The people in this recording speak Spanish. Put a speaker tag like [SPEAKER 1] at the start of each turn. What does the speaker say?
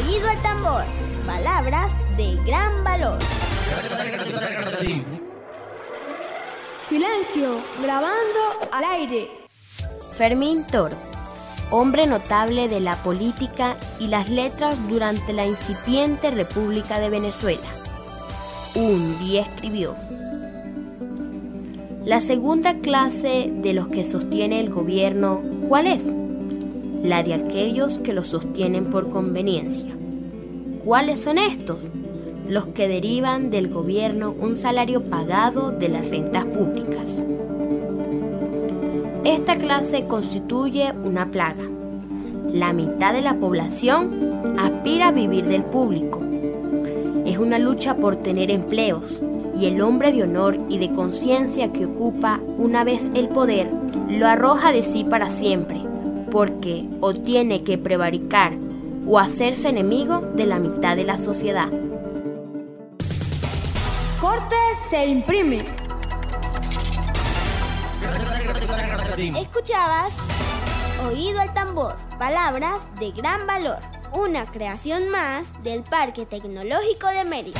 [SPEAKER 1] Oído al tambor. Palabras de gran valor.
[SPEAKER 2] Silencio, grabando al aire.
[SPEAKER 3] Fermín Toro, hombre notable de la política y las letras durante la incipiente República de Venezuela. Un día escribió, la segunda clase de los que sostiene el gobierno, ¿cuál es? La de aquellos que lo sostienen por conveniencia. ¿Cuáles son estos? Los que derivan del gobierno un salario pagado de las rentas públicas. Esta clase constituye una plaga. La mitad de la población aspira a vivir del público. Es una lucha por tener empleos y el hombre de honor y de conciencia que ocupa una vez el poder lo arroja de sí para siempre, porque o tiene que prevaricar o hacerse enemigo de la mitad de la sociedad.
[SPEAKER 2] Corte se imprime.
[SPEAKER 1] Escuchabas Oído al tambor, palabras de gran valor, una creación más del Parque Tecnológico de Mérida.